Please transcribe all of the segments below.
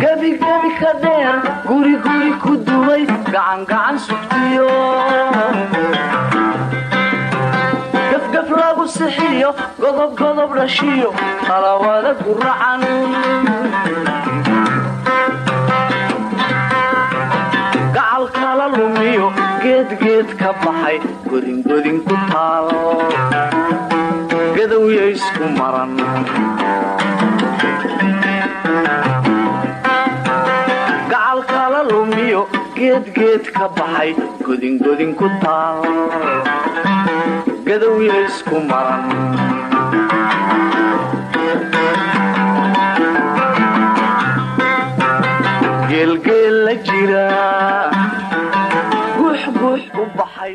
gebigebi ka dheer guriguri ku dumay gacangacan sugtiyo. Gafgaf lagu sixiyo godobgodob dhashiyo talawada guracan gacalkala lumiyo geedgeed ka baxay godingodin ku taal gadowya isku maran lumiyo geedgeed ka baxay godingodin ku taal gadowya isku maran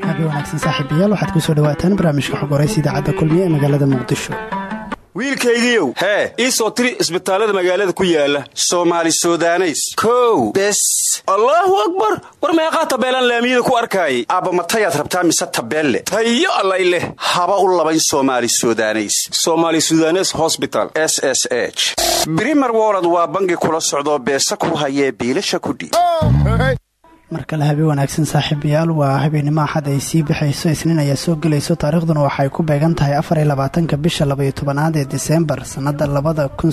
habe wanaagsan saaxiibayaal waxaad ku soo dhawaataan barnaamijka xog horaysa idaacadda kulmiye ee magaalada muqdisho wiilkaygiiow hee ii soo tiri isbitaallada magaalada ku yaalla soomaali sudaneys. Kow. Bes. Allaahu akbar. War meeqaa tabeelaan laamiyada ku arkaayay aabbamatayaad rabtaa mise tabeelle? Tayo allay leh. Haba u labayn soomaali sudaneys. Somaali sudanes hosbital s s h. Brimer wolod waa bangi kula socdoo beesa ku hayee biilasha kudhiib mar kale habe wanaagsan saaxiibayaal waa habeenimo axad ay sii bixayso isniin ayaa soo gelayso. Taariikhduna waxay ku beegan tahay afar iyo labaatanka bisha labaiyo tobanaad ee diseembar sannada labada kun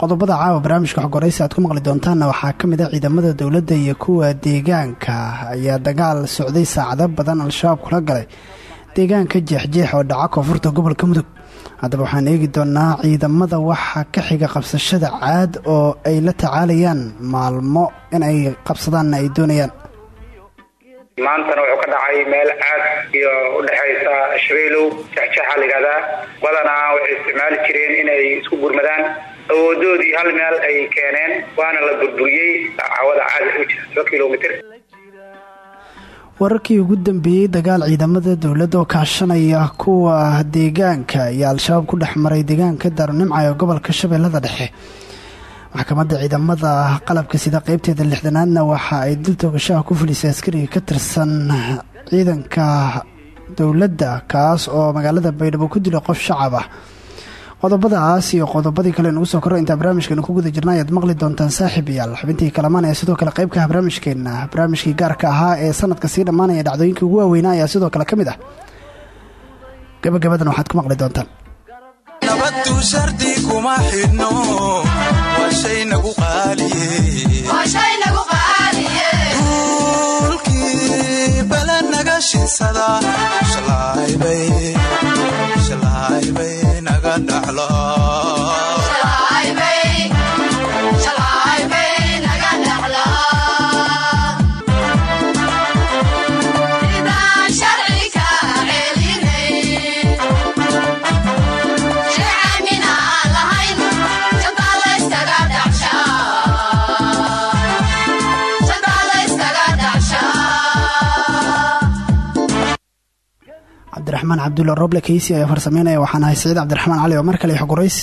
qodobada caawa barnaamijka xogoraysa aad ku maqli doontaanna waxaa ka mid a ciidamada dowladda iyo kuwa deegaanka. Ayaa dagaal socday saacado badan al-shabaab kula galay deegaanka jeexjeex oo dhaca koonfurta gobolka mudug haddaba waxaan eegi doonaa ciidamada waxa ka xiga qabsashada caad oo ay la tacaalayaan maalmo in ay qabsadaanna ay doonayaan. Maantana wuxuu ka dhacay meel caad iyo udhexaysa shabeelow jexjeexa layidhahdaa badanaa waxay isticmaali jireen inay isku gurmadaan. Awoodoodii hal meel ay keeneen waana la burburiyey. Cawada caad u jira toba kilomitr wararkii ugu dambeeyey dagaal ciidamada dowladda oo kaashanaya kuwa deegaanka iyo al-shabaab ku dhex maray deegaanka daarunimca ee gobolka shabeellada dhexe. Maxkamadda ciidamada qalabka sida qeybteeda lixdanaadna waxa ay dil toogashaha ku fulisay askariga ka tirsan ciidanka dowladda kaas oo magaalada baydhabo ku dilay qof shacab ah qodobadaas iyo qodobadii kale nugu soo korro intaa barnaamijkeena ku guda jirna ayaad maqli doontaan saaxiib iyaal xubintii kalamaan ee sidoo kale qaybkaha barnaamijkeenna barnaamijkii gaarka ahaa ee sanadka sii dhammaanaya dhacdooyinkii ugu waaweynaa ayaa sidoo kale ka mid ah. Gabagabadan waxaad ku maqli doontaan. Nabaddu shardi kuma xidhno waa shay nagu qaaliye. Duulkii bala naga shinsada shalaaybay cabdulla roble keysi ayaa farsameynaya waxaan ahay saciid cabdiraxmaan cali oo mar kale xogurays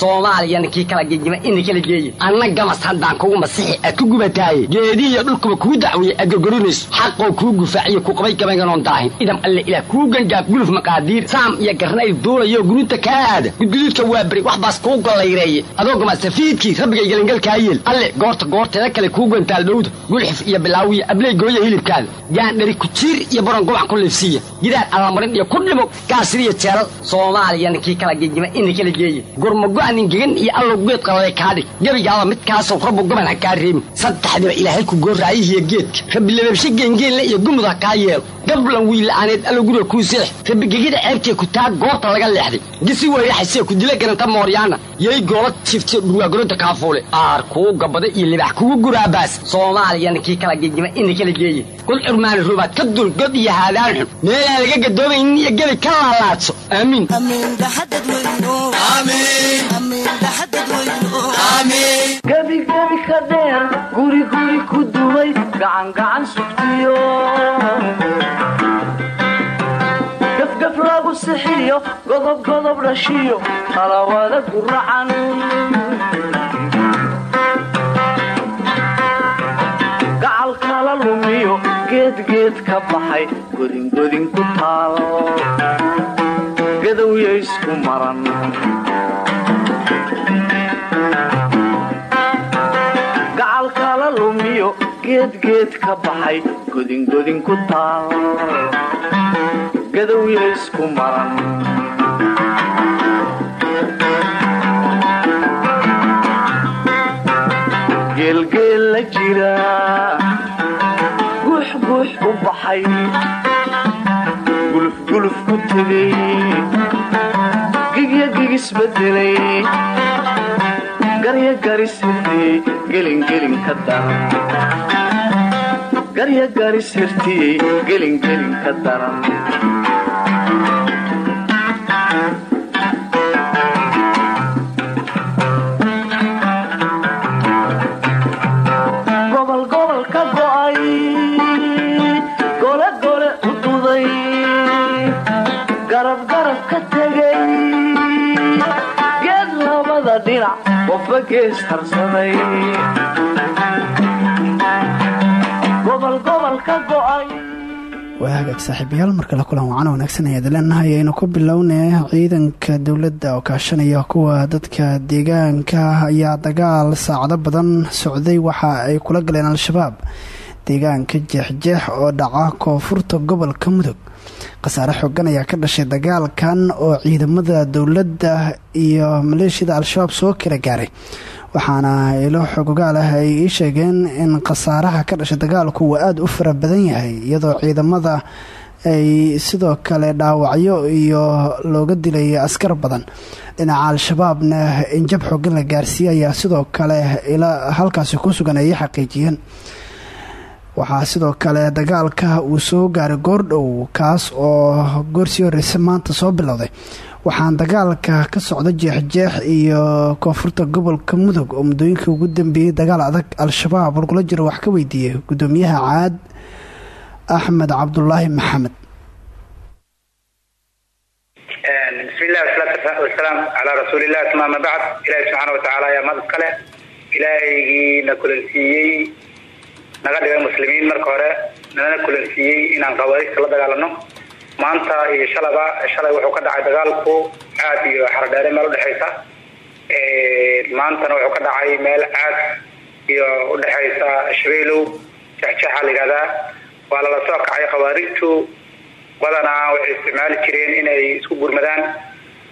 soomaaliyana kii kala gegima ina kala geeye anna haddaan kugu masixi aad ku gubataaye geedihiyo dhulkuba kuu dacweeye aad gorgorinayso xaqoo kuu gufaaciyo ku qabay gabaynganoon daahin. Idam alle ilaah kuu gangaaf guluf maqaadiir. Saam iyo garnayl duulayo gurunta kaa aada gudguduudka waa beri wax baas kuu gollayreeye. Adoo gamasafiidkii rabbigay gelingalkaa yeel alle goorta goorteeda kale kuu gantaal dhowda gulxif iyo bilaawiyo abley gooya hilibkaada gaandhari kujiir iyo baron gobac ku liifsiiya gidaar allamarin iyo ku dhimo gaasiriyo jeelal soomaaliyana kii kala gegima ina kala geeye gurmago-nin gegan iyo allow geed qaladay kaadhig gebigaaba midkaasoo rabbu goban ha kaa reebin saddexdiba ilaahay ku goorraayihiyo geedka. Rabbi lababshe geengeenle iyo gumud ha kaa yeelo. Gablan wiilla'aaneed allow guriga kuu seex. Rabbi gegida ceebtee ku taa goorta laga leexday. Gisi weyraxasee ku dila garanta mooryaana yay goola jifte dhurwaagolonta kaafuule aar kuu gabada iyo libax kugu guraabaas soomaaliyana kii kala gegima ina kala geeye kul xurmaani rubaad ka dul god iyo haadaan xun. Meelaan laga gadoomaynin iyo gebi ka laalaadso. Aamiin gebigebi ka dheer guriguri ku dumay gacangacan sugtiyo. Gafgaf lagu sixiyo dhashiyo talawada guracan gacalkala lumiyo geedgeed ka baxay isku maran gacalkala lumiyo geedgeed ka baxay godingodin ku taal. Gadowya isku maran. Geelgeel la jira guuxguux u baxay. Gulufguluf ku tegay gigya gigisbedelay garya garisirtiyey gelingelin ka daran. Garya garisirtiyey gelingelin ka daran. Gobol gobol ka go'ay gole gole u duday. Garab garab ka dhinac qofba gees harsaday gobol gobol ka go'ay. Waa hagaag saaxiibayaal marka la kulan wacan wanaagsan ayaad leenahay aynu ku bilownay ciidanka dowladda oo kaashanaya kuwa dadka deegaanka ayaa dagaal saacado badan socday. Waxa ay kula galeen al-shabaab deegaanka jeexjeex oo dhaca koonfurta gobolka mudug khasaare xoogan ayaa ka dhashay dagaalkan oo ciidamada dowladda iyo maleeshiyada al-shabaab soo kala gaaray. Waxaana ilo xogogaal ah ay ii sheegeen in khasaaraha ka dhashay dagaalku uu aada u fara badan yahay iyadoo ciidamada ay sidoo kale dhaawacyo iyo looga dilay askar badan. Dhinaca al-shabaabna injab xoogan la gaarsiiyey ayaa sidoo kale ila halkaasi ku sugan ay xaqiijiyeen waxaa sidoo kale dagaalka uu soo gaaray goordhow kaas oo goorsii horeysa maanta soo bilowday. Waxaan dagaalka ka socda jeexjeex iyo koonfurta gobolka mudug oo muddooyinkii ugu dambeeyey dagaal adag al-shabaab. Lagula jiro wax ka weydiiyey gudoomiyaha caad axmed cabdulaahi maxamed. Bismillahi wasalaatu wasalaam calaa rasuulilah uma ama bacd. Ilaahi subxaana watacaala ayaa mahad iska leh kulansiiyey naga dhigay muslimiin marka hore nana kulansiiyey inaan qawaarista la dagaalano. Maanta iyo shalaba shalay wuxuu ka dhacay dagaalku caad iyo xaradheere meel udhexaysa maantana wuxuu ka dhacay meel caad iyo udhexaysa shabeelow jexjexa la yihahdaa waa lala soo kacay khawaarijtu badanaa waxay isticmaali jireen inay isku gurmadaan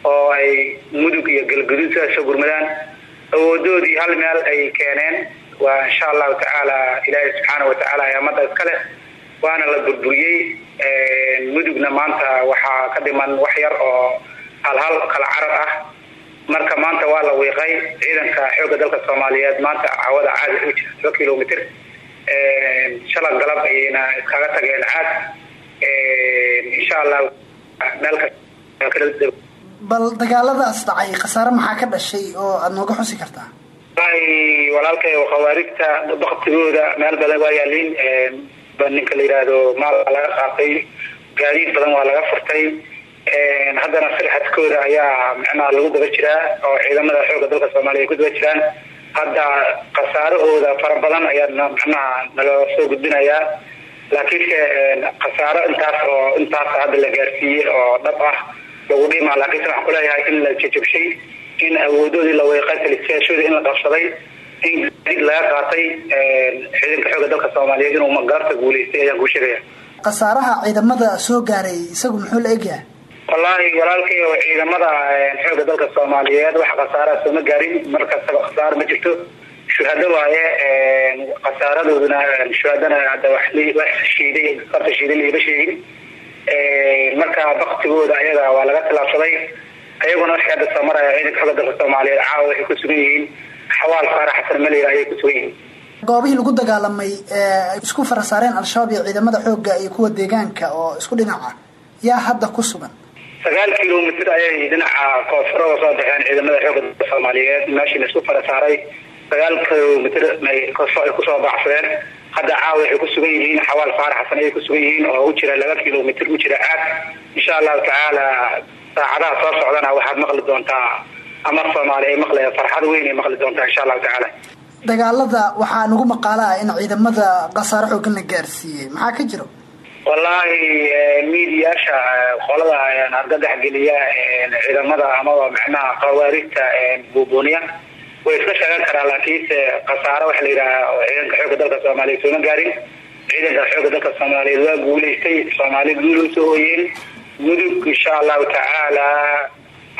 oo ay mudug iyo galguduud sidaas soo gurmadaan. Awoodoodii hal meel ay keeneen waa insha allahu tacaala ilaahi subxaana watacaala ayaamada iska leh waana la burburiyey mudugna maanta waxaa ka dhiman wax yar oo halhal kala carab ah. Marka maanta waa la wiiqay ciidanka xoogga dalka soomaaliyeed maanta cawada caadi u jira laba kilomitr shala galab ayayna iskaga tageen caad. Insha allahu bal dagaaladaas dhacay khasaare maxaa ka dhashay oo aada nooga xusi kartaa walaalkay khawaarijta baktigooda meel badan waa yaaliin ninka la yidhaahdo maal laga qaatay gaadiid badan waa laga furtay haddana firxadkooda ayaa micnaha lagu daba jiraa oo ciidamada xooga dalka soomaaliya ay ku daba jiraan. Hadda khasaarahooda fara badan ayaa micnaha naloo soo gudbinayaa laakiinse khasaaro intaas oo intaas hadda la gaarsiiyey oo dhab ah lagu dhima laakiinse waxaan kuleeyahay in la jajabshay in awoodoodii la weeqay talisayaashooda in la qabsaday in gaadiid laga qaatay ciidanka xooga dalka soomaaliyeed inuu magaarta guuleystay ayaan kuu sheegaya khasaaraha ciidamada soo gaaray isagu muxuu la egyahay? Wallaahi walaalkay oo ciidamada xooga dalka soomaaliyeed wax khasaaraha sooma gaarin markastaba khasaaro ma jirto. Shuhado waaye khasaaradooduna shuhadana hadda wax wax shiiday liima sheegin. Marka baktigooda ayaga waa laga tilaabsaday ayaguna waxay hadda soo maraya ciidanka xooga dalka soomaaliyeed caawa waxay ku sugan yihiin. Xawaal faarax xasan maleyla ayay ku sugan yihiin. Goobihii lagu dagaalamay ee isku farasaareen al-shabaab iyo ciidamada xoogga iyo kuwa deegaanka oo isku dhinaca yaa hadda ku sugan? Sagaal kilomitr ayay dhinaca koonfur oga soo baxeen ciidamada xooga dalka soomaaliyeed. Meeshii la isku farasaaray. Sagaal kilomitr ay ku soo baxsadeen. Hadda caawa waxay ku sugan yihiin. Xawaal faarax xasan ayay ku sugan yihiin. Oo u jira laba kilomitr u jira caad insha allahu tacaala saacadaha soo socdana waxaad maqli doontaa ama soomaali ay maqle farxad weyn ay maqli doontaa insha allahu tacaala. Dagaalada waxaa nagu maqaala ah in ciidamada khasaaro xoogan la gaarsiiyey. Maxaa ka jiro? Wallaahi miidiyaasha qolada argagax geliya ciidamada amaba macnaha khawaarijta buubuuniya way iska sheegan karaan laakiinse khasaare waxa la yidhaha ciidanka xooga dalka soomaaliyeed sooma gaarin. Ciidanka xooga dalka soomaaliyeed waa guulaystay soomaali guul u soo hoyeen mudug insha allahu tacaala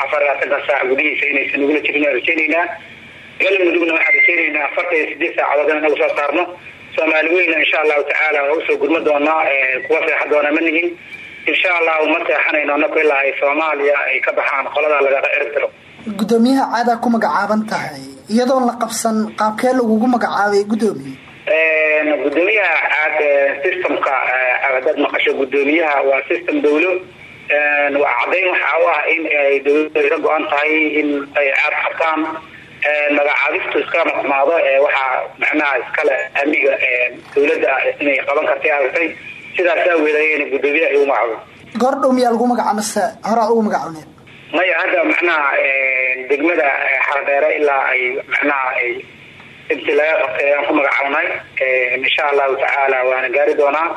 afar labaatanka saac gudihiisa inaysan nagula jirin rajeyneynaa galmudugna waxaan rajeyneynaa afartan iyo sideed saacadood in nagu soo saarno. Soomaali weyna insha allahu tacaala waa u soo gurma doonaa kuwa seexan doona ma nihin insha allahu ma seexanayno anaku ilaa ay soomaaliya ay ka baxaan qolada lagaga cirib diro gudoomiyaha caadaa ku magacaaban tahay iyadoon la qabsan qaabkee lagugu magacaabay gudoomiye gudoomiyaha caad systemka dad maqasho gudoomiyaha waa system dawlo waa cadayn waxa u ah in ay dawlada ay ka go-an tahay in ay caad qabtaan. Magacaabistu iska maqmaado waxaa macnaha iskale amniga dawladda inay qaban kartay aragtay sidaas aaweedayna gudoomiyaha ay u magacaabo goordhow miyaa lagu magacaaba mase horaa ugu magacawneed maya hadda macnaha degmada xardheere ilaa ay macnaha ay intii laga qabtay ayaan ku magacaabnay. Insha allahu tacaala waana gaari doonaa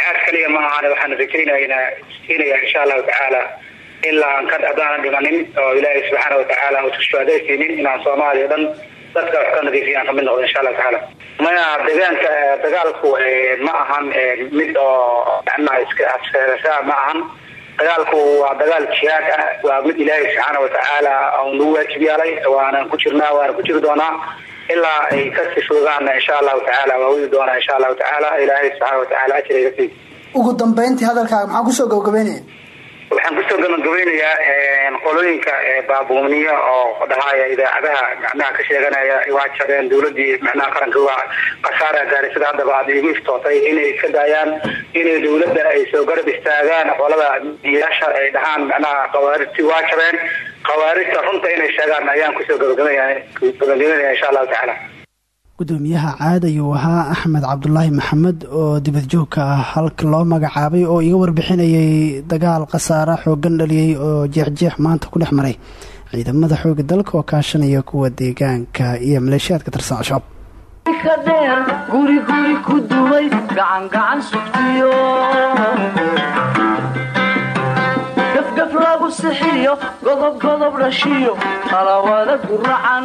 caad kaliya ma ahan waxaan rajaynayna siinaya insha allahu tacaala. Ilaa aan ka haddaanan dhimanin oo ilaahay subxaana watacaala uusa shuhadaysiinin inaan soomaaliya dhan dadka wax ka nadiifiyaan ka mid noqdo insha allahu tacaala. Maya deegaanka dagaalku ma ahan mid oo iska ma ahan. Dagaalku waa dagaal jihaad ah waa mid ilaahay subxaana watacaala nagu waajib yaalay waanan ku jirnaa waana ku jiri doonaa ilaa ay ka sifoogaana insha allahu tacaala waa wadi doonaa insha allahu tacaala ilaahay subxaana watacaala ka sii ugu dambeyntii hadalkaaga maxaa ku soo gabagabeynaya waxaan ku soo gabagabeynayaa qolooyinka baabuumniya oo dhahaya idaacadaha macnaha ka sheeganaya waa jabeen dawladii macnaha qaranka waa khasaara gaaray sida haddaba aad iigu iftootay inay iska daayaan inay dawladda ay soo garab istaagaan qolada midiyaasha ay dhahaan macnaha khawaarijtii waa jabeen khawaarijta runta inay sheegaan ayaan ku soo gabagabeynaya insha allahu tacaala gudoomiyaha caad ayuu ahaa axmed cabdulaahi maxamed oo dibad joogka ah halka loo magacaabay oo iga warbixinayay dagaal khasaare xoogan dhaliyey oo jeexjeex maanta ku dhex maray. Ciidamada xooga dalka oo kaashanaya kuwa deegaanka iyo maleeshiyaadka tirsan al-shabaab ka dheer guri guri ku dumay gacan gacan sugtiyo gafgaf lagu sixiyo godob godob dhashiyo talawada guracan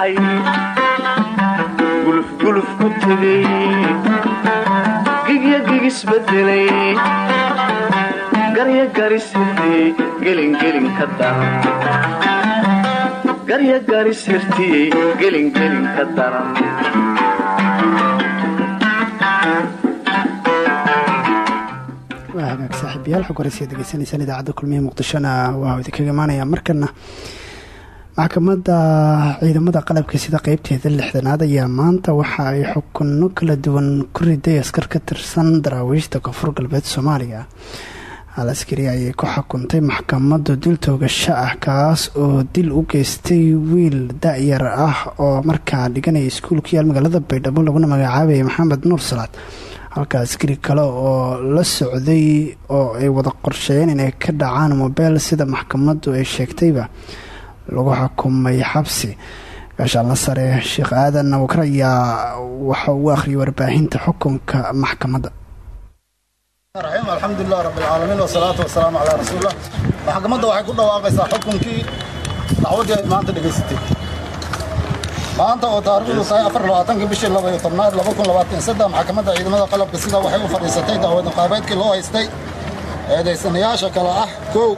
baxay gulufguluf ku tegay gigya gigisbedelay garya garisirtiyey gelingelin ka daran garya garisirtiyey gelingelin ka daran waa hagaag saaxiibayaal xog horeysa degeysanaysaan idaacadda kulmiye muqdishona. Waa idinkaga imaanaya markana maxkamadda ciidamada qalabka sida qeybteeda lixdanaad ayaa maanta waxa ay xukuno kala duwan ku riday askar ka tirsan daraawiishta koonfur galbeed soomaaliya. Hal askari ayay ku xukuntay maxkamaddu dil toogasho ah kaas oo dil u geystay wiil da-yar ah oo markaa dhiganaya iskuul ku yaal magaalada baydhabo laguna magacaabaya maxamed nuur salaad. Halka askari kale oo la socday oo ay wada qorsheeyeen inay ka dhacaan mobeel sida maxkamaddu ay sheegtayba lagu xukumay xabsi. Gaashaanla sare sheekh aadan abukar ayaa waxa uu akhriyay warbaahinta xukunka maxkamadda alxamdulilah rabbilcaalamiin wasalaatu wasalaamu calaa rasuulilah maxkamadda waxay ku dhawaaqaysaa xukunkii dacwaddii ay maanta dhegaysatay maanta oo taariikhdu tahay afar labaatankii bishii laba iyo tobnaad laba kun labaatan saddex maxkamadda ciidamada qalabka sida waxay u fadhiisatay dacwada qaabeedkii loo haystay eedaysanayaasha kale ah kow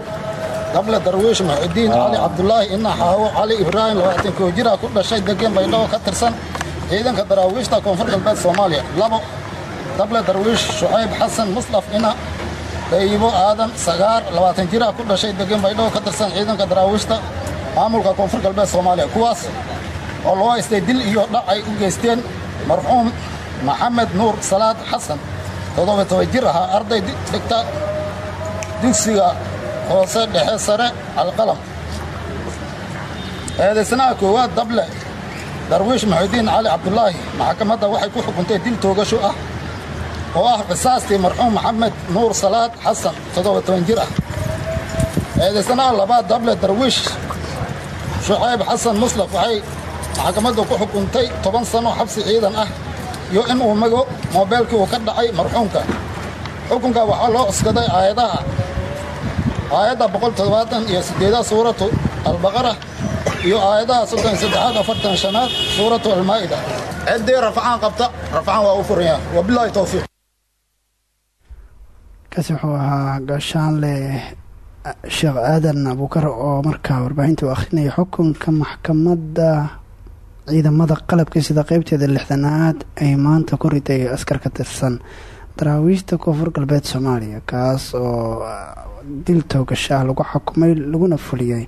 dable darwiish muxidiin cali cabdulaahi ina xaawo cali ibraahim labaatan koo jira ku dhashay degeen baydhabo ka tirsan ciidanka daraawiishta koonfur galbeed soomaaliya. Labo dable darwiish shucayb xasan muslaf ina dayibo aadan sagaar labaatan jira ku dhashay degeen baydhabo ka tirsan ciidanka daraawiishta maamulka koonfur galbeed soomaaliya. Kuwaas oo loo haystay dil iyo dhac ay u geysteen marxuum maxamed nuur salaad xasan. Toddoba toban jir ahaa arday dhigta dugsiga hoose dhexe sare alqalam eedaysnaha koowaad dable. Darwiish maxudiin cali cabdulaahi maxkamadda waxay ku xukuntay dil toogasho ah oo ah qisaastii marxuum maxamed nuur salaad xasan toddoba toban jir ah. Eedaysnaha labaad dable darwiish shucayb xasan muslaf waxay maxkamadda ku xukuntay toban sano xabsi ciidan ah iyo in uu mago moobeelkii uu ka dhacay marxuumka. Xukunka waxaa loo cuskaday aayadaha aayadda boqol toddobaatan iyo siddeedaad suuratu albaqara iyo aayadaha soddon saddexaad afartan shanaad suuratu almaa'ida. Ciddii rafcaan qabta rafcaan waa u furaya wabilaahi towfiiq kaasi wuxuu ahaa gaashaanle sheekh aadan abuukar oo markaa warbaahinta u akhrinaya xukunka maxkamadda ciidamada qalabka sida qeybteeda lixdanaad ay maanta ku riday askar ka tirsan. Daraawiishta koonfur galbeed soomaaliya kaas oo dil toogashaah lagu xukumay laguna fuliyey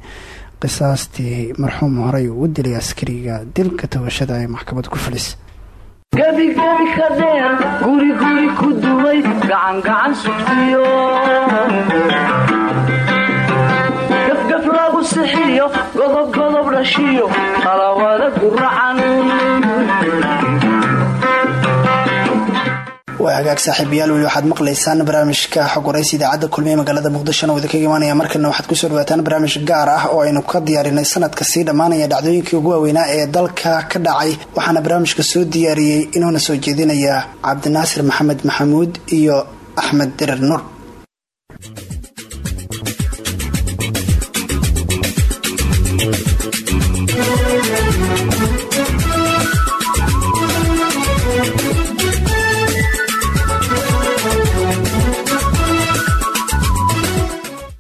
qisaastii marxuum horey uu dilay askariga dilka toogashada ee maxkamad ku fulis gebigebi ka dheer guriguri ku duway gacangacan sugtiyo gafgaf lagu sixiyo godobgodob dhashiyo qalawada guracan waa hagaag saaxiibayaal weli waxaad maqlaysaan barnaamijka xog waraysi idaacadda kulmiye magaalada muqdishona oo idinkaga imaanaya. Markana waxaad ku soo dhawaataan barnaamij gaar ah oo aynu ka diyaarinay sanadka sii dhammaanaya dhacdooyinkii ugu waaweynaa ee dalka ka dhacay waxaana barnaamijka soo diyaariyey inuuna soo jeedinaya cabdinaasir maxamed maxamuud iyo axmed dirir nur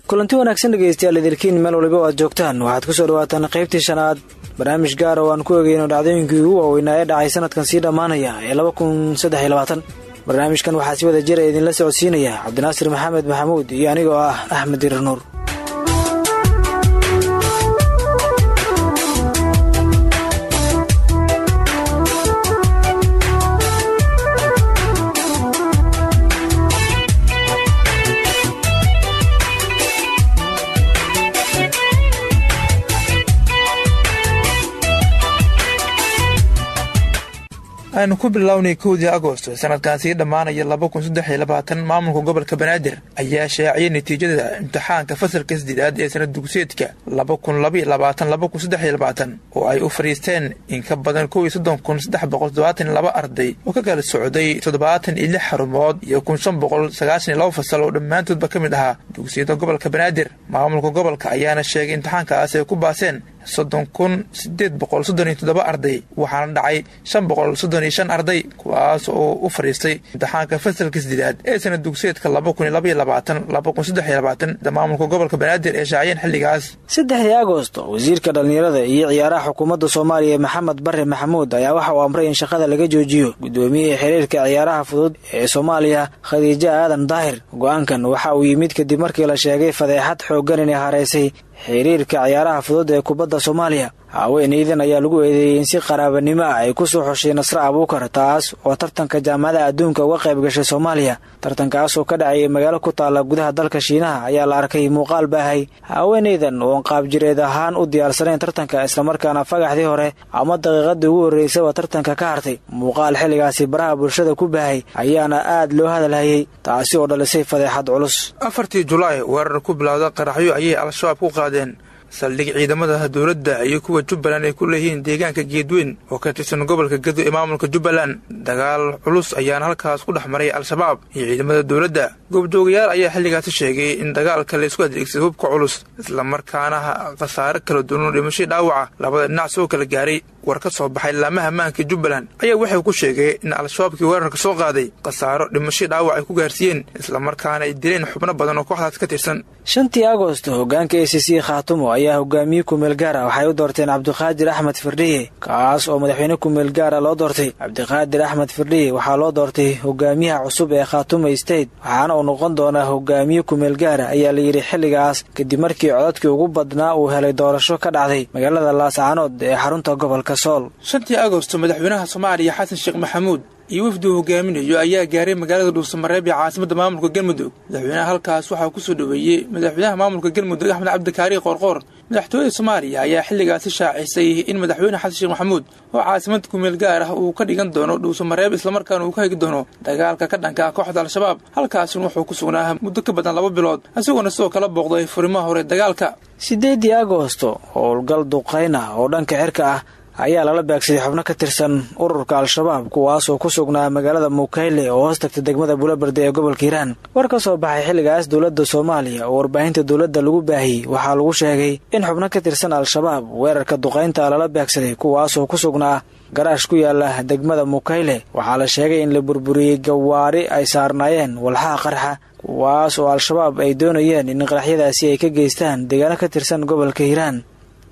kulanti wanaagsan dhegaystayaal idilkiin meel waliba o aad joogtaan. Waxaad ku soo dhawaataan qaybtii shanaad. Barnaamij gaar oo aan ku egeyno dhacdooyinkii ugu waaweynaa ee dhacay sanadkan sii dhammaanaya ee barnaamijkan waxaa si wada jira idinla socodsiinaya cabdinaasir maxamed maxamuud iyo anigoo ah axmed dirir nuur aynu ku bilownay kowdii agosto sanadkan sii dhammaanaya maamulka gobolka banaadir ayaa shaaciyay natiijada imtixaanka fasalka sdeedaad ee sanad dugseedka oo ay u fadhiisteen in ka badan arday oo ka kala socday xarumood iyo fasal oo dhammaantoodba ka mid ahaa. Dugsiyada gobolka banaadir maamulka gobolka ayaana sheegay imtixaankaas ay ku baaseen soddon kun sideed boqol soddon iyo toddoba arday. Waxaana dhacay shan boqol soddon iyo shan arday kuwaas oo u fadhiistay imtixaanka fasalka sdeedaad ee sanad dugseedka laba kun iyo labaiyo labaatan laba kun saddex iyo labaatan maamulka gobolka banaadir ee shaaciyeen xilligaas. Saddexdii agosto wasiirka dhallinyarada iyo ciyaaraha xukuumadda soomaaliya maxamed bare maxamuud ayaa waxa uu amray in shaqada laga joojiyo gudoomiyihii xiriirka ciyaaraha fudud ee soomaaliya khadiijo aadan daahir. Go'aankan waxa uu yimid kadib markii la sheegay fadeexad xooggan inay haraysay xiriirka ciyaaraha fudud ee kubadda soomaaliya haweenaydan ayaa lagu eedeeyey in si qaraabanimo ah ay ku soo xoshay nasre abuukar taas oo tartanka jaamacadaha adduunka uga qayb gashay soomaaliya. Tartankaas oo ka dhacayay magaalo ku taalla gudaha dalka shiinaha ayaa la arkay muuqaal baahay. Haweenaydan oon qaabjireed ahaan u diyaarsanayn tartanka islamarkaana fagaxdii hore ama daqiiqadii ugu horreysaba tartanka ka hartay. Muuqaal xilligaasi baraha bulshada ku baahay ayaana aad loo hadalhayay taasi oo dhalisay fadeexad culus. Afartii julaay weerar ku bilowda qaraxyo ayay al-shabaab ku qaadeen saldhig ciidamada dowladda iyo kuwa jubbaland ay ku leeyihiin deegaanka geedweyn oo ka tirsan gobolka gedo ee maamulka jubbaland. Dagaal culus ayaana halkaas ku dhex maray al-shabaab. Iyo ciidamada dowladda goobjoogayaal ayaa xilligaasi sheegay in dagaalka la isku adeegsaday hubka culus islamarkaana khasaare kala duwan dhimashay dhaawaca. Labada dhinac soo kala gaaray war ka soo baxay laamaha maanka jubbaland. Ayaa waxay ku sheegay in al-shabaabkii weerarka soo qaaday khasaaro dhimashay dhaawac ay ku gaarsiiyeen islamarkaana ay dileen xubno badan oo kooxdaas ka tirsan. Shantii agosto hogaanka a c c khaatumo ayaa hogaamiye kumeel gaara. Waxay u doorteen cabdiqaadir axmed firdhiye kaas oo madaxweyne kumeel gaara loo doortay. Cabdiqaadir axmed firdhiye waxaa loo doortay hogaamiyaha cusub ee khaatumo state waxaana uu noqon doonaa hogaamiye kumeel gaara. Ayaa la yidhi xilligaas kadib markii codadkii ugu badnaa uu helay doorasho ka dhacday magaalada laascaanood ee xarunta gobolka gobolka sool shantii agosto madaxweynaha soomaaliya xasan sheekh maxamuud iyo wafduu hogaaminayo ayaa gaaray magaalada dhuusamareeb ee caasimadda maamulka galmudug. Madaxweynaha halkaas waxaa ku soo dhoweeyey madaxweynaha maamulka galmudug axmed cabdikaari qoorqoor madaxtooyada soomaaliya ayaa xilligaasi shaacisay in madaxweyne xasan sheekh maxamuud oo caasimada kumeel gaar ah uu ka dhigan doono dhuusamareeb islamarkaana uu ka hegi doono dagaalka ka dhanka ah kooxda al-shabaab. Halkaasina wuxuu ku sugnaa muddo ka badan laba bilood isagoona sidoo kala booqday furimaha hore dagaalka. Siddeedii agoosto howlgal duqayn ah oo dhanka cirka ah ayaa lala beegsaday xubno ka tirsan ururka al-shabaab kuwaasoo ku sugnaa magaalada mukayle oo hoos tagta degmada bulaberde ee gobolka hiiraan. War ka soo baxay xilligaas dowladda soomaaliya oo warbaahinta dowladda lagu baahiyey waxaa lagu sheegay in xubno ka tirsan al-shabaab weerarka duqaynta lala beegsaday kuwaasoo ku sugnaa garaash ku yaalla degmada mukayle. Waxaa la sheegay in la burburiyey gawaari ay saarnaayeen walxaha qarxa kuwaas oo al-shabaab ay doonayeen in qaraxyadaasi ay ka geystaan deegaano ka tirsan gobolka hiiraan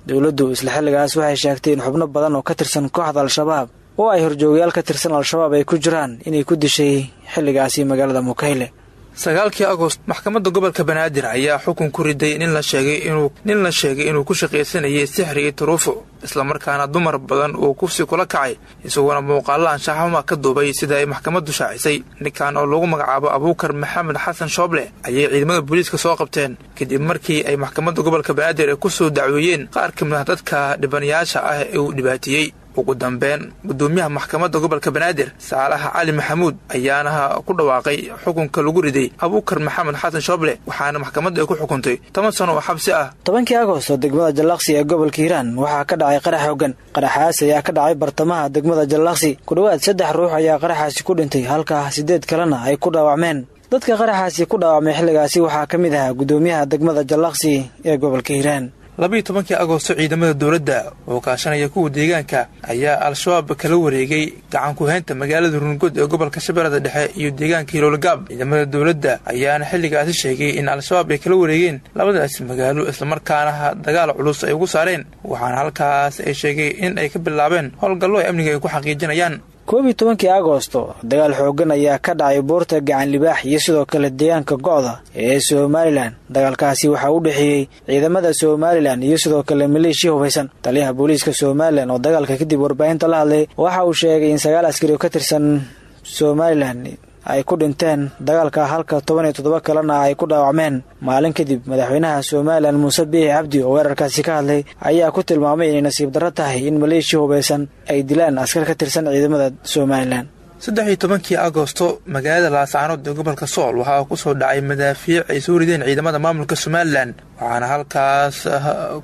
dowladdu isla xilligaas waxay sheegtay in xubno badan oo ka tirsan kooxda al-shabaab oo ay horjoogayaal ka tirsan al-shabaab ay ku jiraan inay ku dishay xilligaasi magaalada mukayle sagaalkii agost maxkamadda gobolka banaadir ayaa xukun ku riday nin la sheegay inuu ku shaqaysanayay sixri iyo turuufo islamarkaana dumar badan uu kufsi kula kacay isagoona muuqaalla anshaxuma ka duubay sida ay maxkamaddu shaacisay. Ninkan oo lagu magacaabo abuukar maxamed xasan shooble ayay ciidamada booliiska soo qabteen. Kadib markii ay maxkamadda gobolka banaadir ay ku soo dacweeyeen qaar ka mid ah dadka dhibanayaasha ah ee uu dhibaatiyey ugu dambeyn gudoomiyaha maxkamadda gobolka banaadir saalaha cali maxamuud ayaana ku dhawaaqay xukunka lagu riday abuukar maxamed xasan shooble waxaana maxkamadda ay ku xukuntay toban sano oo xabsi ah. Tobankii agosto degmada jallaqsi ee gobolka hiiraan waxaa ka dhacay qarax hoggan qaraxaas ayaa ka dhacay bartamaha degmada jallaqsi. Ku dhowaad saddex ruux ayaa qaraxaasi ku dhintay halka siddeed kalena ay ku dhaawacmeen. Dadka qaraxaasi ku dhaawacmay xilligaasi waxaa ka mid ahaa gudoomiyaha degmada jallaqsi ee gobolka hiiraan labiiyo tobankii agosto ciidamada dowladda oo kaashanaya kuwa deegaanka ayaa al-shabaab kala wareegay gacan ku-haynta magaalada rungood ee gobolka shabeellada dhexe iyo deegaanka hiloolgaab ciidamada dowladda ayaana xilligaasi sheegay in al-shabaab ay kala wareegeen labadaas magaalo islamarkaana dagaal culus ay ugu saareen. Waxaana halkaas ay sheegay in ay ka bilaabeen howlgallo ay amniga ay ku xaqiijinayaan koob iyo tobankii agosto dagaal xooggan ayaa ka dhacay buurta gacan libaax iyo sidoo kale deegaanka go'da ee somalilan dagaalkaasi waxaa u dhexeeyey ciidamada somalilan iyo sidoo kale maleeshiya hubaysan taliyaha booliiska somalilan oo dagaalka kadib warbaahinta la hadlay waxa uu sheegay in sagaal askari oo ka tirsan somalilan ay ku dhinteen dagaalka halka toban iyo toddoba kalena ay ku dhaawacmeen. Maalin kadib madaxweynaha somalilan muuse biixi cabdi oo weerarkaasi ka hadlay ayaa ku tilmaamay inay nasiib darro tahay in maleeshiya hubaysan ay dilaan askar ka tirsan ciidamada somalilan saddex iyo tobankii agosto magaalada laascaanood ee gobolka sool waxaa ku soo dhacay madaafiic ay soo rideen ciidamada maamulka somalilan waxaana halkaas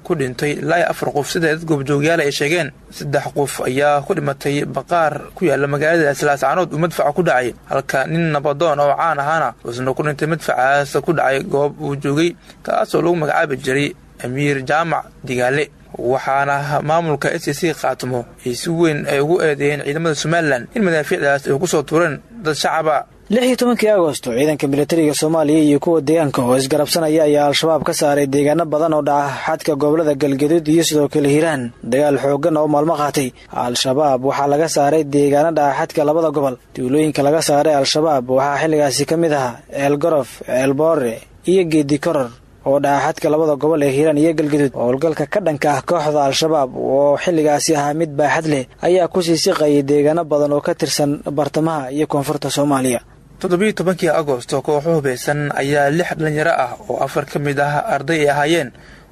ku dhintay ilaa afar qof sida dad goobjoogyaal ay sheegeen. Saddex qof ayaa ku dhimatay baqaar ku yaalla magaaladaas laascaanood uu madfaca ku dhacay. Halka nin nabadoon oo caan ahaana uusna ku dhintay madfacaas ku dhacay goob uu joogay kaasoo lagu magacaabi jiray amiir jaamac digaale waxaana maamulka s c khaatimo ay si weyn ay ugu eedeeyeen ciidamada somalilan in madaafiicdaas ay ku soo tuureen dad shacaba. Lix iyo tobankii agosto ciidanka militariga soomaaliya iyo kuwa deegaanka oo isgarabsanaya ayaa al-shabaab ka saaray deegaano badan oo dhaca xadka gobollada galgaduud iyo sidoo kale hiiraan. Dagaal xooggan oo maalmo qaatay. Al-shabaab waxaa laga saaray deegaano dhaca xadka labada gobol. Duulooyinka laga saaray al-shabaab waxaa xilligaasi ka mid ahaa ceelgorof ceelboore iyo geedi koror oo dhaca xadka labada gobol ee hiiraan iyo galgaduud. Howlgalka ka dhanka ah kooxda al-shabaab oo xilligaasi ahaa mid baaxad leh ayaa ku sii siqayay deegaano badan oo ka tirsan bartamaha iyo koonfurta soomaaliya. Toddobiiyo tobankii agosto kooxo hubaysan ayaa lix dhalinyaro ah oo afar ka mid ah arday ay ahaayeen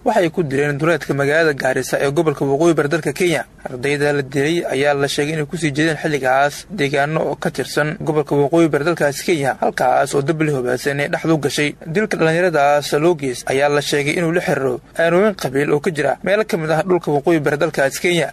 waxay ku dileen duleedka magaalada gaarisa ee gobolka waqooyi bari dalka kenya. Ardayda la dilay ayaa la sheegay inay ku sii jeedeen xilligaas deegaano ka tirsan gobolka waqooyi bari dalkaasi kenya halkaas oo dabli hubaysan ee dhexdu gashay. Dilka dhallinyaradaas loo ayaa la sheegay inuu la xiriiro aanooyin qabiil oo ka jira meelo ka mid ah dhulka waqooyi bari dalkaasi kenya.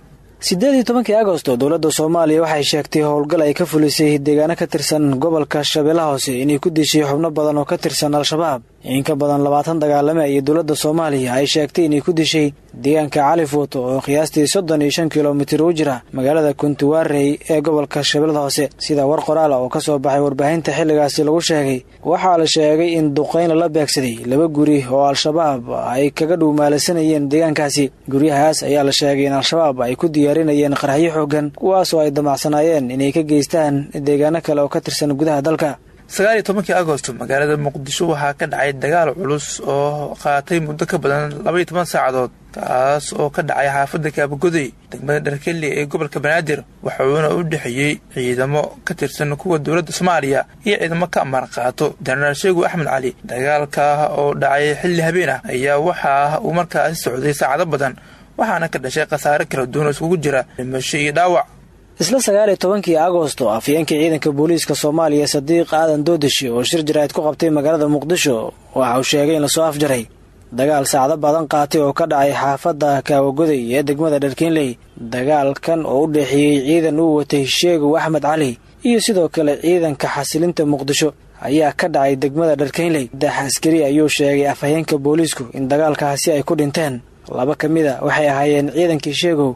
Siddeed iyo tobankii agosto dowladda soomaaliya waxay sheegtay howlgal ay ka fulisay deegaano ka tirsan gobolka shabeellaha hoose inay ku dishay xubno badan oo ka tirsan al-shabaab in ka badan labaatan dagaalame iyo dowladda soomaaliya ay sheegtay inay ku dishay deegaanka cali oo qiyaastii soddon iyo shan kilomitir u jira magaalada kuntuwaarey ee gobolka shabeellada hoose. Sida war qoraala oo ka soo baxay warbaahinta xilligaasi lagu sheegay waxaa la sheegay in duqayn lala beegsaday laba guri oo al-shabaab ay kaga dhuumaalasanayeen deegaankaasi. Guryahaas ayaa la sheegay in al-shabaab ay ku diyaarinayeen qaraxyo xoogan kuwaasoo ay damacsanaayeen inay ka geystaan deegaano kale oo ka tirsan gudaha dalka sagaal iyo tobankii agosto magaalada muqdisho waxaa ka dhacay dagaal culus oo qaatay muddo ka badan labaiyo toban saacadood kaas oo ka dhacay xaafadda kaabagoday degmada dharkeli ee gobolka banaadir waxuuna u dhexeeyey ciidamo ka tirsan kuwa dowladda soomaaliya iyo ciidamo ka amar qaato. Jenaraal sheegu axmed cali dagaalka oo dhacay xilli habeen ah ayaa waxa uu markaasi socday saacado badan waxaana ka dhashay khasaare kala duwan oo iskugu jira dhimasho iyo dhaawac isla sagaal iyo tobankii agosto afyeenka ciidanka booliiska soomaaliya sadiiq aadan doodishi oo shir jaraa'id ku qabtay magaalada muqdisho waxa uu sheegay in la soo afjaray. Dagaal saacdo badan qaatay oo ka dhacay xaafadda kaawagoday ee degmada dharkiinley dagaalkan oo u dhexeeyey ciidan uu watay sheegow axmed cali iyo sidoo kale ciidanka xasilinta muqdisho ayaa ka dhacay degmada dharkiinley dax askari ayuu sheegay afhayeenka booliisku in dagaalkaasi ay ku dhinteen. Laba ka mid a waxay ahaayeen ciidankii sheegow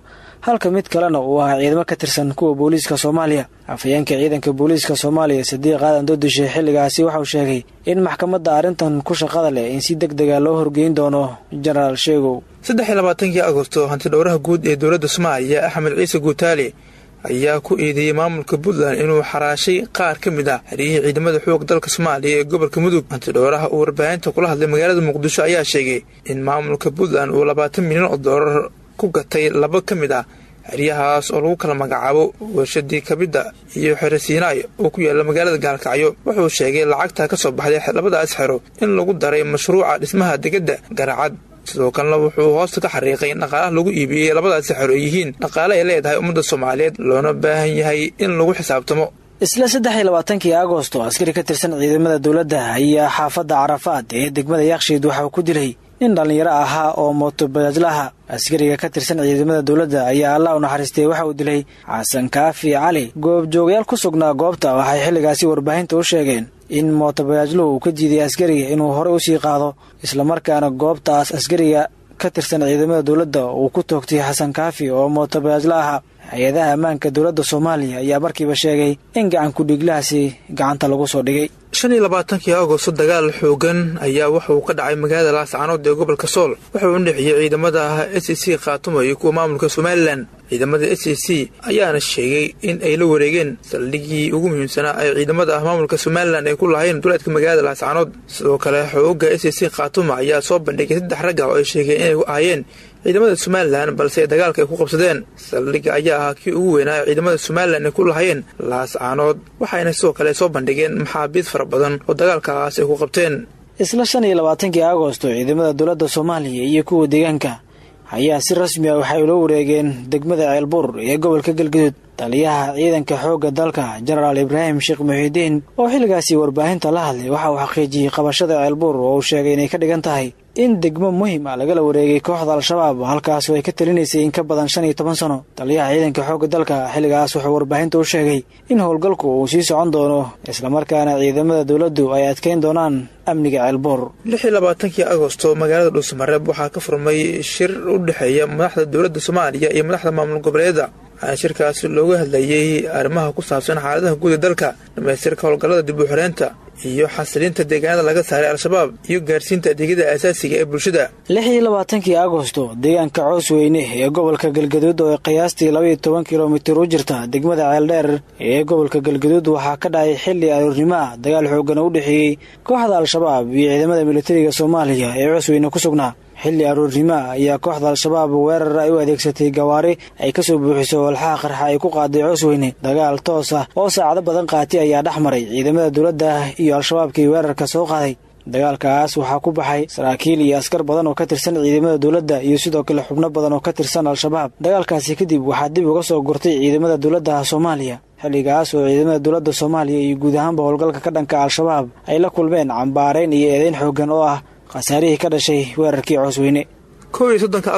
halka mid kalena uu ahaa ciidamo ka tirsan kuwa booliiska soomaaliya. Afhayeenka ciidanka booliiska soomaaliya sadiiq aadan doodishe xilligaasi waxauu sheegay in maxkamadda arrintan ku shaqada leh in si deg dega loo horgeyn doono jenaraal sheegow saddex iyo labaatankii agosto hantidhowraha guud ee dowladda soomaaliya axmed ciise guutaale ayaa ku eedeeyey maamulka puntland inuu xaraashay qaar ka mid ah xeryihii ciidamada xoog dalka soomaaliya ee gobolka mudug. Hantidhowraha uu warbaahinta kula hadlay magaalada muqdisho ayaa sheegay in maamulka puntland uu labaatan milyan oo doolar ku gatay laba ka mid ah xeryahaas oo lagu kala magacaabo warshadii kabidda iyo xero siinaay oo ku yaalla magaalada gaalkacyo. Wuxuu sheegay lacagta ka soo baxday labadaas xero in lagu daray mashruuca dhismaha degedda garacad sidoo kalena wuxuu hoosta ka xariiqay in dhaqaalaha lagu iibiyey labadaasi xero ay yihiin. Dhaqaale ay leedahay ummadda soomaaliyeed loona baahan yahay in lagu xisaabtamo. Isla saddex iyo labaatankii agosto askari ka tirsan ciidamada dowladda ayaa xaafadda carafaad ee degmada yakshiid waxauu ku dilay nin dhallinyaro ahaa oo mootobajaajlaha askariga ka tirsan ciidamada dowladda ayaa allah u naxariistay waxa uu dilay xasan kaafi cali goobjoogayaal ku sugnaa goobta waxay xilligaasi warbaahinta u sheegeen in mootobajaajluhu uu ka diiday askariga inuu horey u sii qaado islamarkaana goobtaas askariga ka tirsan ciidamada dowladda uu ku toogtay xasan kaafi oo mootobajaajla ahaa hay'adaha ammaanka dowladda soomaaliya ayaa markiiba sheegay in gacan ku-dhiiglahaasi gacanta lagu soo dhigay shan iyo labaatankii agosto dagaal xoogan ayaa wuxuu ka dhacay magaalada laascaanood ee gobolka sool. Wuxuu u dhexeeyey ciidamada s c khaatuma iyo kuwa maamulka somalilan ciidamada s c ayaana sheegay in ay la wareegeen saldhigii ugu muhiimsanaa ay ciidamada maamulka somalilan ay ku lahayn duleedka magaalada laascaanood sidoo kale xooga s c khaatuma ayaa soo bandhigay saddex ragga oo ay sheegeen inay ahaayeen ciidamada somalilan balse dagaalka ay ku qabsadeen saldhigga ayaa ahaa kii ugu weynaa ciidamada somalilan ay ku lahayeen laascaanood waxayna sidoo kale soo bandhigeen maxaabiid fara badan oo dagaalkaas ay ku qabteen. Isla shan iyo labaatankii agosto ciidamada dowladda soomaaliya iyo kuwa deegaanka ayaa si rasmi ah waxay ula wareegeen degmada ceelbuur ee gobolka galgaduud taliyaha ciidanka xoogga dalka jenaraal ibraahim sheekh muxiidiin oo xilligaasi warbaahinta la hadlay waxa uu xaqiijiyey qabashada ceelbuur oo uu sheegay inay ka dhigan tahay in degmo muhiim ah lagala wareegay kooxda al-shabaab halkaasoo ay ka talinaysay in ka badan shan iyo toban sano. Taliyaha ciidanka xoogga dalka xilligaas wuxuu warbaahinta u sheegay in howlgalku uu sii socon doono islamarkaana ciidamada dowladdu ay adkayn doonaan amniga ceelbuur lix iyo labaatankii agosto magaalada dhuusamareeb waxaa ka furmay shir u dhexeeya madaxda dowladda soomaaliya iyo madaxda maamul goboleeda waxaana shirkaasi looga hadlayey arrimaha ku saabsan xaaladaha guud ee dalka dhamaystirka howlgallada dib u xireynta iyo xasilinta deegaanada laga saaray al-shabaab iyo gaarsiinta adeegyada aasaasiga ee bulshada. Lix iyo labaatankii agosto deegaanka coos weyne ee gobolka galgaduud oo ay qiyaastii labaiyo toban kilomitir u jirta degmada ceeldheer ee gobolka galgaduud waxaa ka dhacay xilli aroornimo ah dagaal xoogan oo u dhexeeyey kooxda al-shabaab iyo ciidamada militariga soomaaliya ee coos weyne ku sugnaa xilli aroornimo ah ayaa kooxda al-shabaab weerar ay u adeegsatay gawaari ay ka soo buuxiso walxaha qarxa ay ku qaaday coosweyne dagaal toos ah oo saacado badan qaatay ayaa dhex maray ciidamada dowladda iyo al-shabaabkii weerarka soo qaaday. Dagaalkaas waxaa ku baxay saraakiil iyo askar badan oo ka tirsan ciidamada dowladda iyo sidoo kale xubno badan oo ka tirsan al-shabaab. Dagaalkaasi kadib waxaa dib uga soo gurtay ciidamada dowladda soomaaliya. Xilligaas oo ciidamada dowladda soomaaliya iyo guud ahaanba howlgalka ka dhanka al-shabaab ay la kulmeen cambaarayn iyo eedeyn xoogan oo ah khasaarihii ka dhashay weerarkii coosweyne kow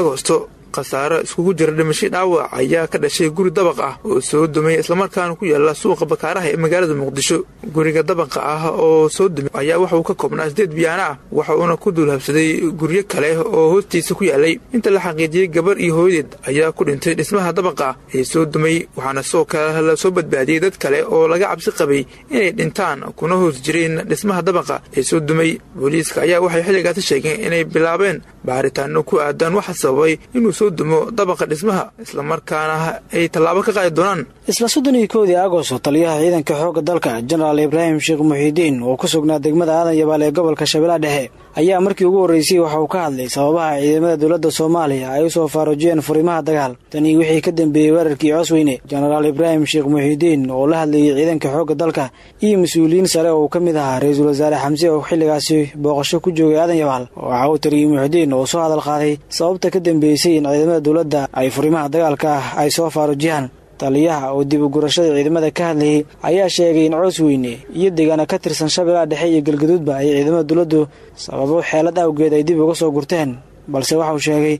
agosto khasaaro iskugu jira dhimasho dhaawac ayaa ka dhashay guri dabaq ah oo soo dumay islamarkaana ku yaalla suuqa bakaaraha ee magaalada muqdisho. Guriga dabaqa ah oo soo dumay ayaa waxa uu ka koobnaa sideed biyaana ah waxa uuna ku duulhabsaday guryo kale oo hoostiisa ku yaalay inta la xaqiijiyey gabar iyo hooyadeed ayaa ku dhintay dhismaha dabaqa ee soo dumay waxaana sidoo kale la soo badbaadiyey dad kale oo laga cabsi qabay inay dhintaan kuna hoos jireen dhismaha dabaqa ee soo dumay. Booliiska ayaa waxay xilligaasi sheegeen inay bilaabeen baaritaano ku aadan waxa sababay inuu soo dumo dabaqa dhismaha islamarkaana ay tallaabo ka qaadi doonaan. Isla soddon iyo koodii agosto taliyaha ciidanka xoogga dalka jenaraal ibraahim sheekh muxiidiin oo ku sugnaa degmada aadan yabaal ee gobolka shabeellaha dhexe ayaa markii ugu horreysay waxa uu ka hadlay sababaha ciidamada dowladda soomaaliya ay u soo faarujiyeen furimaha dagaal. Tanii wixii ka dambeeyey weerarkii coosweyne jenaraal ibraahim sheekh muxiidiin oo la hadlayay ciidanka xoogga dalka iyo mas'uuliyiin sare oo ka mid ahaa ra'iisul wasaare xamse oo xilligaasi booqasho ku joogay aadan yabaal waxa uu tariyey muxiidiin oo soo hadal qaaday sababta ka dambeysay in ciidamada dowladda ay furimaha dagaalka ah ay soo faarujiyaan taliyaha oo dib u gurashada ciidamada ka hadlayay ayaa sheegay in coos weyne iyo deegaana ka tirsan shabeellaha dhexe iyo galgaduudba ay ciidamada dowladdu sababo xeelad awgeed ay dib uga soo gurteen balse waxauu sheegay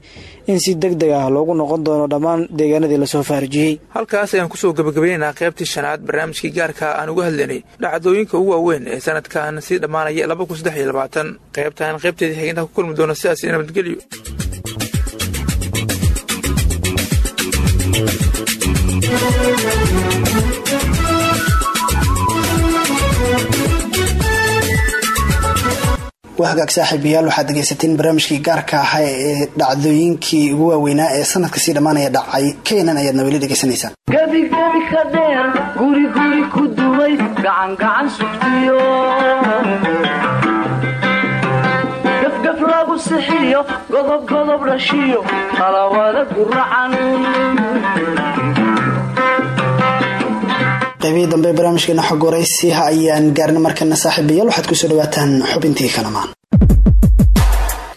in si deg deg ah loogu noqon doono dhammaan deegaanadii la soo faarijiyey. Halkaas ayaan ku soo gabagabaynaynaa qaybtii shanaad barnaamijkii gaarka aan uga hadlaynay dhacdooyinka ugu waaweyn ee sanadkan sii dhammaanaya laba kun saddex iyo labaatan. Qaybtan qaybteedii xiginta ku kulmi doona sidaas nabadgelyo waa hagaag saaxiibayaal waxaad dhegaysateen barnaamijkii gaarka ahaa ee dhacdooyinkii ugu waaweynaa ee sanadka sii dhammaanaya dhacay. Keenan ayaadna weli dhegaysanaysaan gebigebi ka dheer guri guri ku talawada guracan qaybihii dambe barnaamijkeena xog waraysiha ayaan gaarna markana saaxiibayaal waxaad ku soo dhawaataan xubintii kalamaan.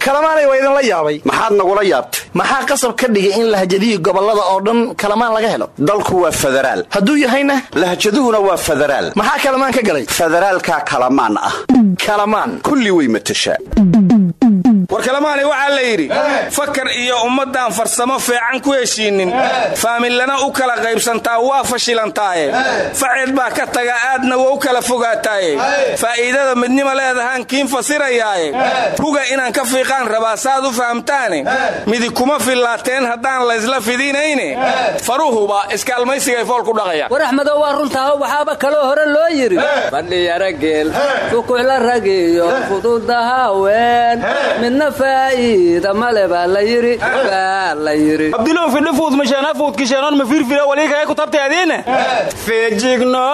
Kalamaanay waa idinla yaabay. Maxaad nagula yaabtay? Maxaa qasab ka dhigay in lahjadihii gobollada oo dhan kalamaan laga helo? Dalku waa federaal hadduu yahayna? Lahjaduhuna waa federaal maxaa kalamaan ka galay? Federaalkaa kalamaan ah. Kalamaan. Kulli way matashaa war kalamaanay waxaa la yidhi fakar iyo ummaddan farsamo fiican ku heshiinnin faamillana u kala qaybsantaa waa fashilantaaye. Faceed baa ka taga aadna waa u kala fogaataaye. Faa'iidada midnima leedahaan kiin fasirayaaye. Huga inaan ka fiiqaan rabaa saaad u fahamtaane. Midi kuma fillaateen haddaan laysla fidinayne faruhuba iskaalmaysigay fool ku dhaqayaan war axmedow waa runtaao waxaaba kaloo hore loo yidhi fadhiyarageel sukuxla ragiyo fududahaween midna faa'iida male baa la yidhi baa la yidhi. Abdilow fidhifuud masheenafuud kisheenon ma firfira waliikaya ku tabtay adiine? Feejigno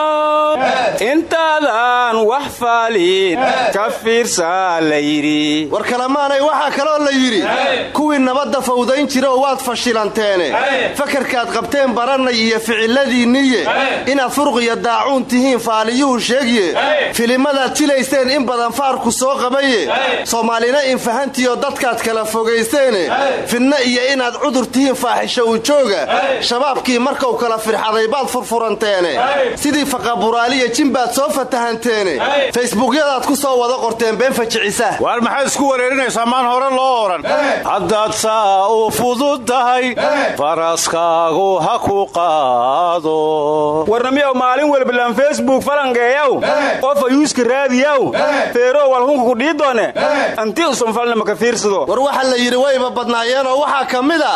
intaadan wax faalin ka fiirsaa la yidhi. War kalamaanay waxaa kaloo la yidhi kuwii nabadda fawdayn jira oo waad fashilanteene. Fakarkaad qabteen baranay iyo ficiladiinniye inaad furuq iyo daacuun tihiin faaliyuhu sheegye. Filimadaad jilaysteen in badan faarku soo qabaye. Soomaalina infahantiyo dadkaad kala fogaysteene fidna iyo inaad cudur tihiin faaxisho u jooga. Shabaabkii markau kala firxaday baad furfuranteene sidii faqaburaaliya jimbaad soo fatahanteene faysbuukyadaad ku soo wada qorteen been fajicisa. Waar maxaad isku wareerinaysaa? Maan hore loo odhan haddaad saa u fudud tahay faraskaagu ha ku qaado. Warnamiyow maalin welbalan facebook falangeeyaw qofa yuuska raadiyaw feerow walhunka ku dhii doone. Anti fiirsado war waxaa la yidhi wayba badnaayeenoo waxaa ka mid a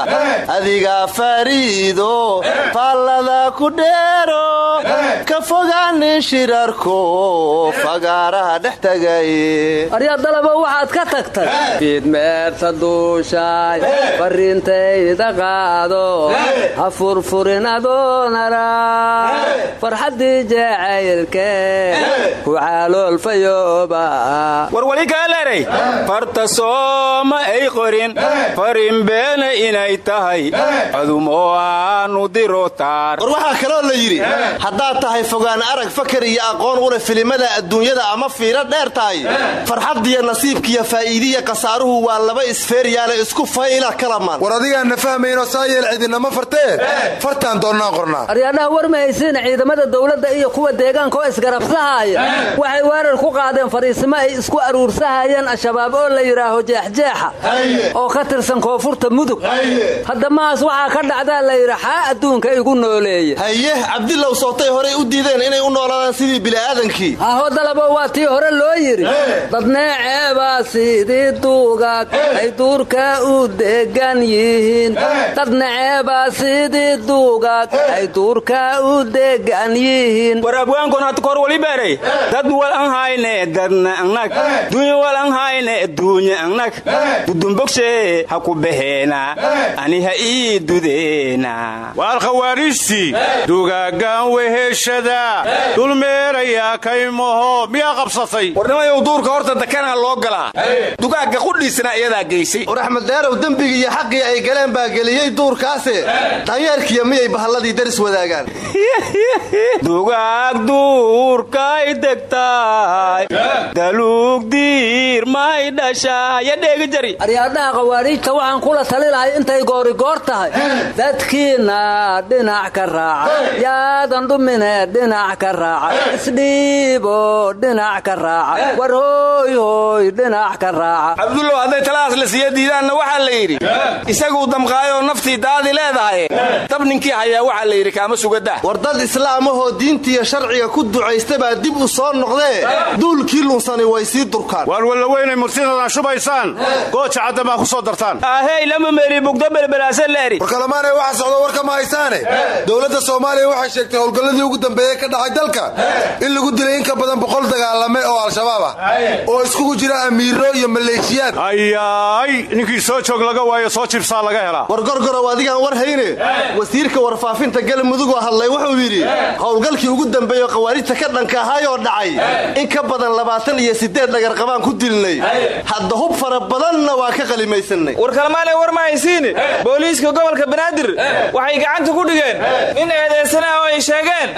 adiga fariido faallada ku dheero ka fogaanin shirarko fagaaraha dhex tagay. Aryaa dalabo waxaad ka tagtay. Fiidmeerta duushaay farriintayda qaado ha furfurin adoonara farxaddii jacaylke ku caaloolfayooba sooma ay qorin. Farin beena inay tahay. Adumoo aanu diro taar. War waxaa kaloo la yidhi haddaad tahay fogaan arag fakar iyo aqoon u leh filimada adduunyada ama fiiro dheer tahay. Farxaddiyo nasiibkiiyo faa'iidiya khasaaruhu waa laba isfeeryaale isku fayla kalamaan war adigaanna fahmaynoo saa yeel cidinama fartee fartaan doonnaa qornaa aryaadhaha war ma haysiina ciidamada dowladda iyo kuwa deegaanka oo isgarabsahaya waxay weerar ku qaadeen fariisimo ay isku aruursahayeen al-shabaab oo la yidhaaho jeexjeexa oo ka tirsan koonfurta mudug. Hadda mahaas waxaa ka dhacdaa la yidhi xaa adduunka igu nooleeya. Haye cabdilow sootay horey u diideen inay u noolaadaan sidii bili'aadankii haho dalabo waa tii hore loo yidhi. Dadneeceebaa sidii duugag ay duurka u degan yihiin. Dadneceebaa sidii duugag ay duurka u degan yihiin. War abwaankon hadda kahor wali beeray dad wal an hayne dadna angnag dunya wal an hayne duunya angnag dudumbogshe ha ku baheena ani ha ii dudeena waar khawaariijtii dugaagaan weheshada. Dulmeerayaa kaymaho miyaa qabsatay warnimayow duurka horta dakanaa loo galaa dugaagga qudhiisana iyadaa geysay war axmed dheerow dembigii iyo xaqii ay galeen baa geliyey duurkaase danyeerkiya miyay bahalladii daris wadaagaan. Dugaag duurkay degtaay daluug diir may dhashaaya aryaadhaha khawaariijta waxaan kula tali lahay intay goorigoor tahay. Dadkiinna dhinac ka raaca. Yaadan dhumine dhinac ka raaca. Isdhiibo dhinac ka raaca. War hooy hooy dhinac ka raaca. Cabdullow hadday taladaas la siiya diidaanna waxaa la yidhi isaguu damqaayoo naftii daadi leedahay. Dab ninkii hayaa waxaa la yidhi kaama sugadah war dad islaamahoo diintiiyo sharciga ku ducaysta baa dib u soo noqdee. Duulkii lunsani way sii durkaan shubaysaan gooja caddamaa ku soo dartaan. Ahey lama meeli bugdo belbelaasan leeri warkalamaanay waxa socdo warka ma haysaane. Dowladda soomaaliya waxay sheegtay howlgalladii ugu dambeeyey ka dhacay dalka. In lagu dilay in ka badan boqol dagaalame oo al-shabaab ah oo iskugu jira amiiro iyo maleeshiyaad. Ayaay ninkii soo joog laga waayo soo jibsaa laga helaa war gorgorow adigaan war hayne. Wasiirka warfaafinta galmudugoo hadlay wuxuu yidhi howlgalkii ugu dambeeyo khawaarijta ka dhanka ahaayoo dhacay in ka badan labaatan iyo siddeed dhagarqabaan ku dilnay. Hadda hub fara badanna waa ka qalimaysanay war kalmaanay war ma haysiine booliiska gobolka banaadir waxay gacanta ku dhigeen nin eedeysana oo ay sheegeen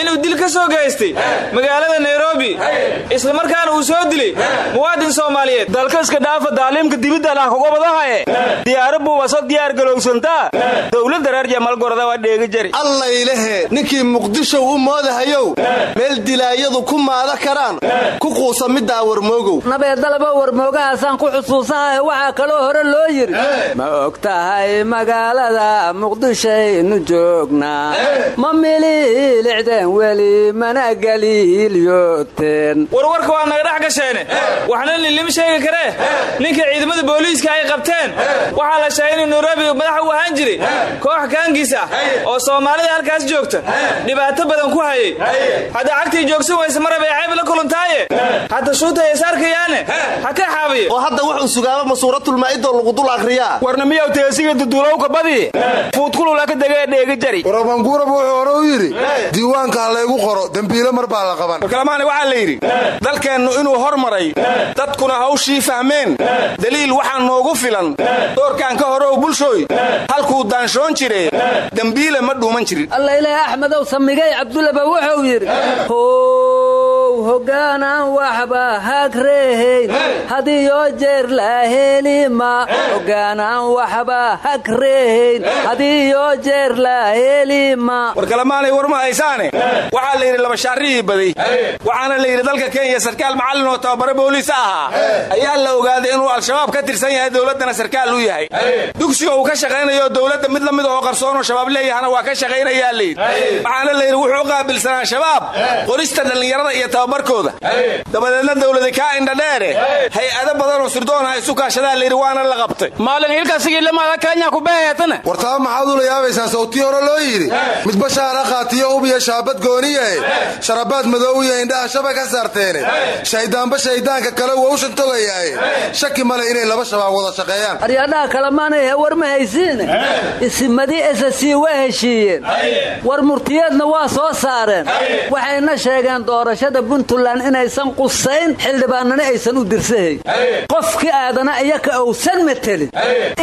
inuu dil ka soo geystay magaalada nairobi. Islamarkaana uu soo dilay muwaadin soomaaliyeed. Dalka iska dhaafa daaliimka dibidda lah kugobadahaye diyaara buubaso diyaar galowsantaa dowladda reer jamalgorda waa dheegi jari. Allaylehe ninkii muqdishow u moodahayow meel dilaayadu ku maada karaan ku quusa middaa warmoogow. Nabeedalaba warmoogahaasaan ku xusuusahay waxaa kaloo hore loo yidhi ma og tahay magaalada muqdishaynu joognaa warwarka waa naga dhex gasheene waxna lilima sheegi karee ninka ciidamada booliiska ay qabteen. Waxaa la sheegay inuu nairobi madaxa u ahaan jiray. Koox kaangiis ah oo soomaalida halkaas joogta. Dhibaato badan ku hayay. Hadda cagtii joogsan wayse marabay cayb la kulantaaye hadda shuutay isaarkayaane ha ka xaabiye oo hadda wuxuu sugaaba masuuratulmaa'idoo lagu dul akhriyaa. Warna miyaw teesiga dudulowka badi. Fuudkulula ka degee dheegi jari yidhi diiwaanka ha laygu qoro dembiile mar baa la qaban. Warkalamaani waxaa la yidhi dalkeennu inuu hormaray dadkuna hawshii fahmeen. Daliil waxaa noogu filan doorkaan ka horow bulshooy. Halkuu daanshoon jire dembiile ma dhuuman jirin. Allailaahi axmedow samigay cabdulaba wuxuu yidhi how hogaanaan waxba hagreehayn hadiyoo jeer la helima hogaanaan waxba hagreehayn hadiyoo jeer la helima. Warkalamaanay war ma haysaane? Waxaa la yidhi laba shaarihii baday waxaana la yidhi dalka kenya sarkaal macallin oo tababare booliis ahaa ayaa la ogaaday inuu al-shabaab ka tirsan yahay dowladdana sarkaal u yahay. Dugsiga uu ka shaqaynayo dowladda mid la mid oo qarsoonoo shabaab leeyahana waa ka shaqaynayaa layidhi waxaana la yidhi wuxuu u qaabilsanaa shabaab qorista dhallinyarada iyo tababarkooda dabadeedna dowladi kaa indhadheere hay'ado badanoo sirdoonha isu kaashadaa layidhi waana la qabtay. Maalin hilkasigii lamaada kenya kubeheetana wartaa maxaad ula yaabaysaa sawtii hore loo yidhi? Midba shaara qaatiyo ub iyo shaabad gooniyahe sharabaad madow iyo indhaha shaba ka saarteene. Shayddaanba shayddaanka kale wowshan togayaaye shaki male inay laba shabaab wada shaqeeyaan. Aryaadhaha kalemaanay war ma haysiine isimadii esasii waa heshiiyeen. War murtiyeedna waa soo saareen. Waxayna sheegeen doorashada puntland inaysan qusayn xildhibaanana aysan u dirsahayn qofkii aadana iyaka owsan matelin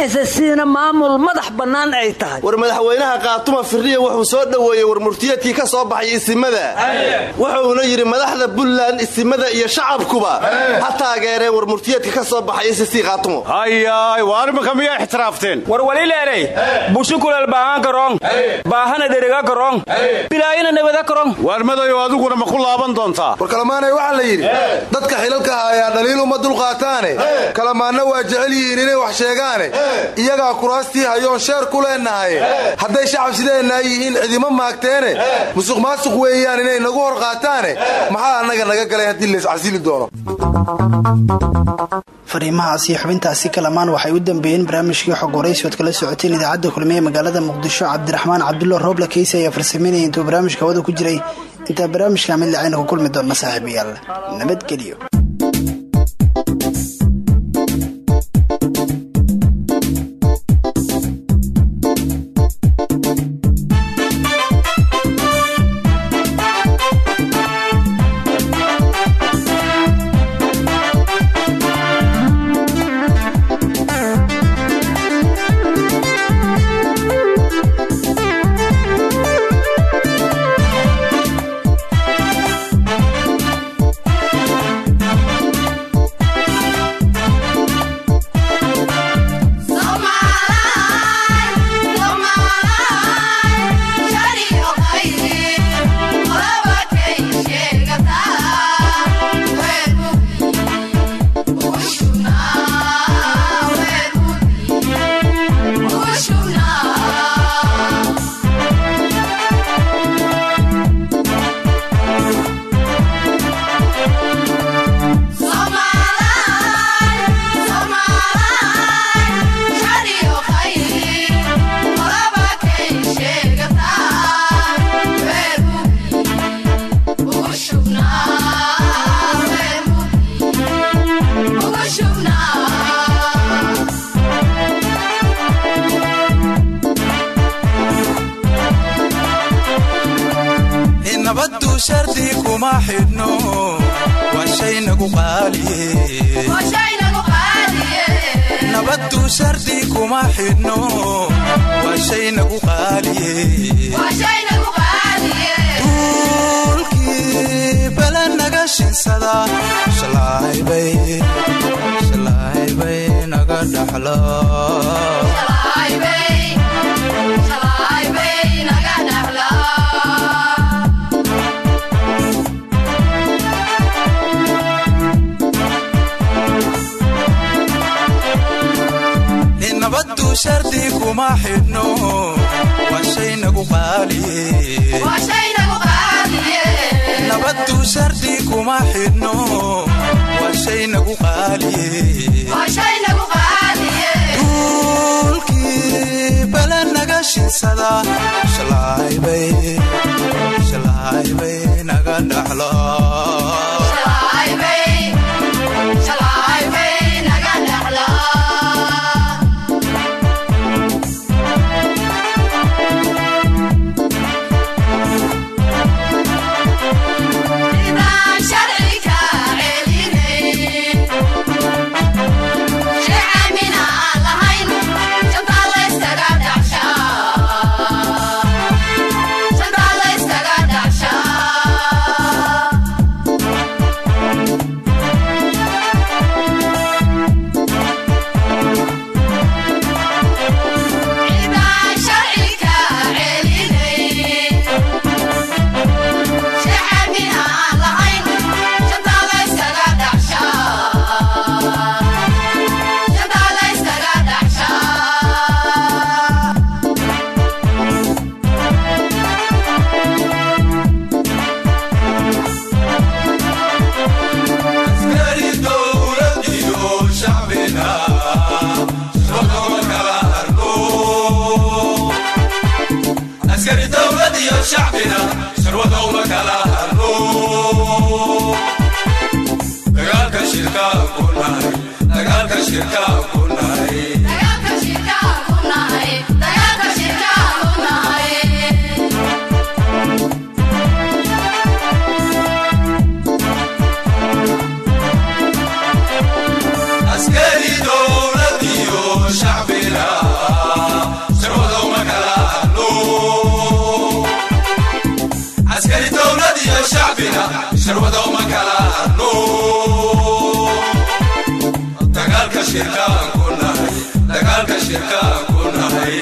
esasiina maamul madax bannaan ay tahay. War madaxweynaha kaatuma firriya wuxuu soo dhoweeyey war ka soo baxay isimada. Wuxuuna yidhi madaxda buntland isimada iyo shacabkuba ha taageereen war murtiyeedka ka soo baxay isisi kaatumo hayaay waa arrinka miyaa ixtiraafteen? War walileerey bushukulal baahaan karong baahana dherega karong bilaayina nabada karong waar madayo adiguna ma ku laaban doontaa war kalamaanay waxaa la yidhi dadka xilalka hayaa dhaliil uma dulqaataane kalamaanna waa jecel yihiin inay wax sheegaane. Iyagaa kuraastii hayoon sheer ku leennahay hadday shacab sideenaa yihiin cidima maagteene. Musuq maasuq weeyaan inay nagu hor qaataane. Maxaa annaga naga galay haddii layscasili doono? Fariimahaas iyo xubintaasi kalamaan waxay u dambeeyeen barnaamijkii xog waraysi ood kala socoteen idaacadda kulmiye magaalada muqdisho cabdiraxmaan cabdulla rooble keysi ayaa farsameynaya intuu barnaamijka hawada ku jiray intaa barnaamijka mid lacayna ku kulmi doonna saaxiibayaal nabadgelyo xidhno waa shay nagu qaaliye nabadu shardi kuma xidhno waa shay nagu qaaliye duulkii bala naga shinsada shalaaybay naga dhaxlo shardi kuma xidhno waa shay nagu qaaliye nabadu shardi kuma xidhno waa shay nagu qaaliye duulkii bala naga shinsada naga dhaxlo dagaalka shirkaan ku nahay